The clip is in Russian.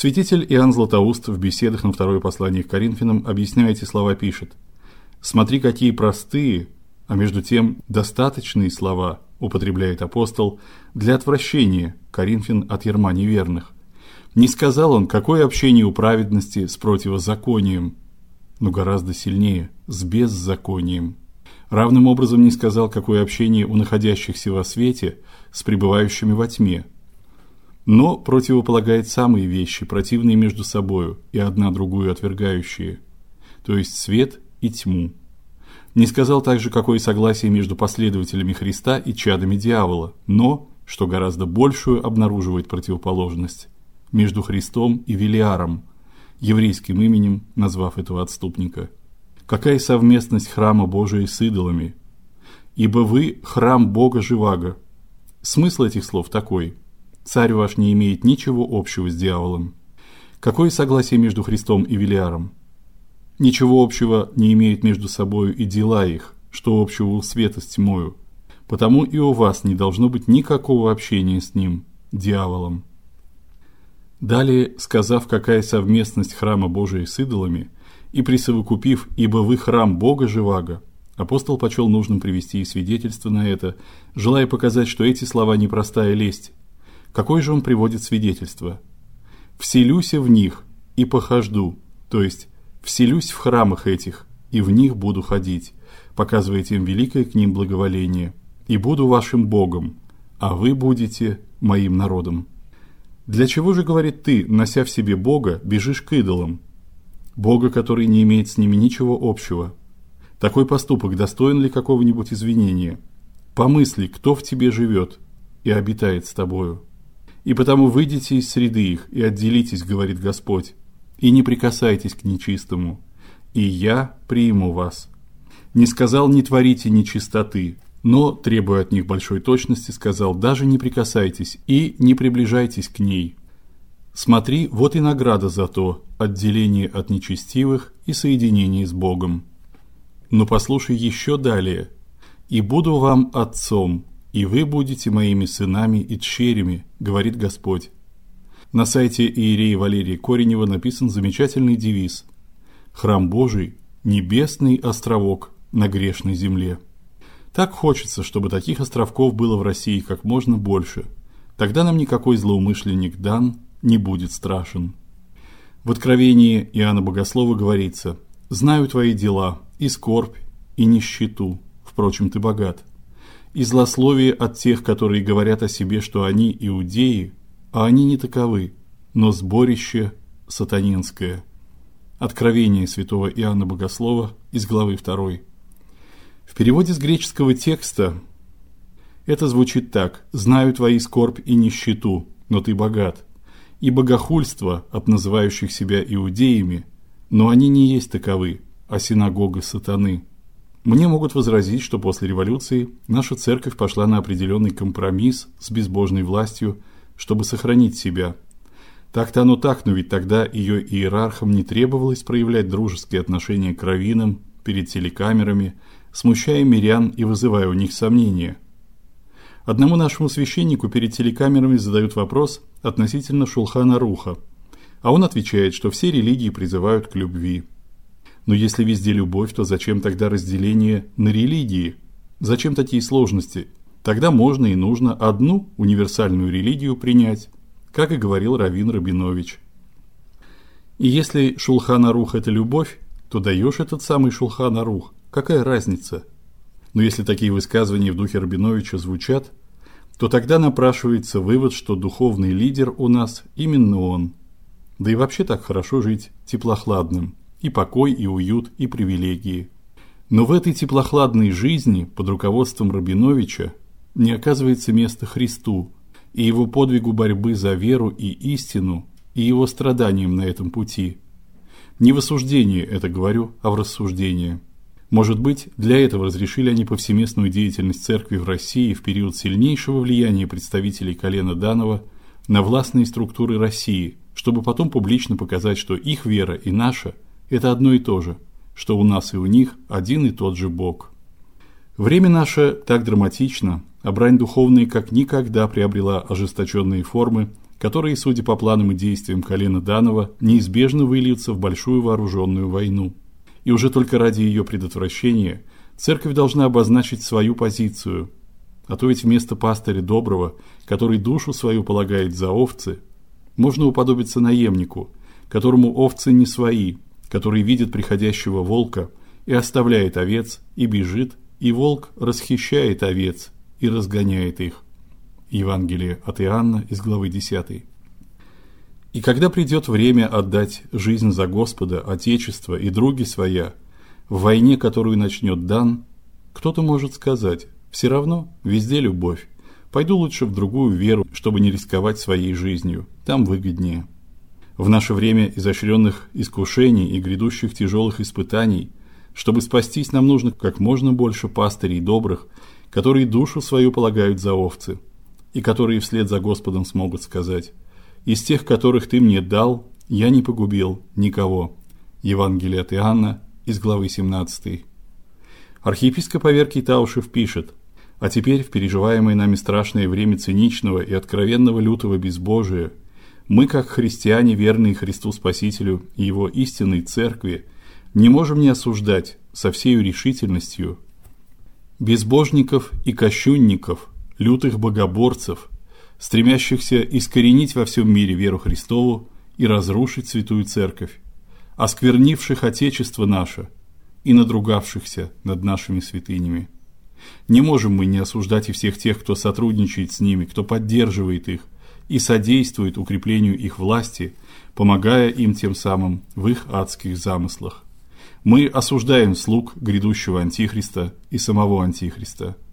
Святитель Иоанн Златоуст в беседах на второе послание к Коринфянам, объясняя эти слова, пишет: "Смотри, какие простые, а между тем достаточные слова употребляет апостол для отвращения Коринфян от ярма неверных. Не сказал он, какое общение у праведности с противозаконием, но гораздо сильнее с беззаконием. Равным образом не сказал, какое общение у находящихся во свете с пребывающими во тьме, но противополагает самые вещи, противные между собою и одна другую отвергающие, то есть свет и тьму. Не сказал также, какое согласие между последователями Христа и чадами дьявола, но, что гораздо большую обнаруживает противоположность между Христом и Велиаром, еврейским именем назвав этого отступника. Какая совместность храма Божия с идолами? Ибо вы храм Бога живаго. Смысл этих слов такой: Царь ваш не имеет ничего общего с дьяволом. Какое согласие между Христом и Велиаром? Ничего общего не имеют между собою и дела их, что общего у света с тьмою. Потому и у вас не должно быть никакого общения с ним, дьяволом. Далее, сказав, какая совместность храма Божия с идолами, и присовокупив: "Ибо вы храм Бога живаго", апостол почел нужным привести и свидетельство на это, желая показать, что эти слова не простая лесть, Какое же он приводит свидетельство? Вселюся в них и похожду, то есть вселюсь в храмах этих и в них буду ходить, показывая тем великое к ним благоволение, и буду вашим Богом, а вы будете моим народом. Для чего же, говорит ты, нося в себе Бога, бежишь к идолам? Бога, который не имеет с ними ничего общего. Такой поступок достоин ли какого-нибудь извинения? Помысли, кто в тебе живет и обитает с тобою. И потому выйдите из среды их и отделитесь, говорит Господь, и не прикасайтесь к нечистому, и я приму вас. Не сказал не творите нечистоты, но требуя от них большой точности, сказал: даже не прикасайтесь и не приближайтесь к ней. Смотри, вот и награда за то отделение от нечестивых и соединение с Богом. Но послушай еще далее: и буду вам отцом, и вы будете моими сынами и дщерями, говорит Господь. На сайте иерея Валерия Коренева написан замечательный девиз: Храм Божий небесный островок на грешной земле. Так хочется, чтобы таких островков было в России как можно больше. Тогда нам никакой злоумышленник дан не будет страшен. В Откровении Иоанна Богослова говорится: "Знаю твои дела, и скорбь, и нищету. Впрочем, ты богат и злословие от тех, которые говорят о себе, что они иудеи, а они не таковы, но сборище сатанинское. Откровение святого Иоанна Богослова из главы 2. В переводе с греческого текста это звучит так: "Знаю твои скорбь и нищету, но ты богат". И богохульство от называющих себя иудеями, но они не есть таковы, а синагога сатаны. Мне могут возразить, что после революции наша церковь пошла на определенный компромисс с безбожной властью, чтобы сохранить себя. Так-то оно так, но ведь тогда ее иерархам не требовалось проявлять дружеские отношения к раввинам перед телекамерами, смущая мирян и вызывая у них сомнения. Одному нашему священнику перед телекамерами задают вопрос относительно Шулхана Руха, а он отвечает, что все религии призывают к любви. Но если везде любовь, то зачем тогда разделение на религии? Зачем такие сложности? Тогда можно и нужно одну универсальную религию принять, как и говорил Равин Рабинович. И если Шулхан-Арух это любовь, то даешь этот самый Шулхан-Арух. Какая разница? Но если такие высказывания в духе Рабиновича звучат, то тогда напрашивается вывод, что духовный лидер у нас именно он. Да и вообще так хорошо жить теплохладным и покой, и уют, и привилегии. Но в этой теплохладной жизни под руководством Рабиновича не оказывается места Христу и его подвигу борьбы за веру и истину, и его страданиям на этом пути. Не в осуждении это говорю, а в рассуждении. Может быть, для этого разрешили они повсеместную деятельность церкви в России в период сильнейшего влияния представителей колена Данова на властные структуры России, чтобы потом публично показать, что их вера и наша – это одно и то же, что у нас и у них один и тот же Бог. Время наше так драматично, а брань духовная как никогда приобрела ожесточенные формы, которые, судя по планам и действиям колена Данова, неизбежно выльются в большую вооруженную войну. И уже только ради ее предотвращения церковь должна обозначить свою позицию. А то ведь вместо пастыря доброго, который душу свою полагает за овцы, можно уподобиться наемнику, которому овцы не свои, который видит приходящего волка и оставляет овец и бежит, и волк расхищает овец и разгоняет их. Евангелие от Иоанна из главы 10. И когда придет время отдать жизнь за Господа, отечество и други своя, в войне, которую начнет Дан, кто-то может сказать: все равно везде любовь. Пойду лучше в другую веру, чтобы не рисковать своей жизнью. Там выгоднее. В наше время изощренных искушений и грядущих тяжелых испытаний, чтобы спастись, нам нужно как можно больше пастырей добрых, которые душу свою полагают за овцы и которые вслед за Господом смогут сказать: из тех, которых ты мне дал, я не погубил никого. Евангелие от Иоанна из главы 17. Архиепископ Аверкий Таушев пишет: "А теперь в переживаемое нами страшное время циничного и откровенного лютого безбожия мы, как христиане, верные Христу Спасителю и его истинной церкви, не можем не осуждать со всей решительностью безбожников и кощунников, лютых богоборцев, стремящихся искоренить во всем мире веру Христову и разрушить святую церковь, осквернивших отечество наше и надругавшихся над нашими святынями. Не можем мы не осуждать и всех тех, кто сотрудничает с ними, кто поддерживает их, и содействует укреплению их власти, помогая им тем самым в их адских замыслах. Мы осуждаем слуг грядущего антихриста и самого антихриста –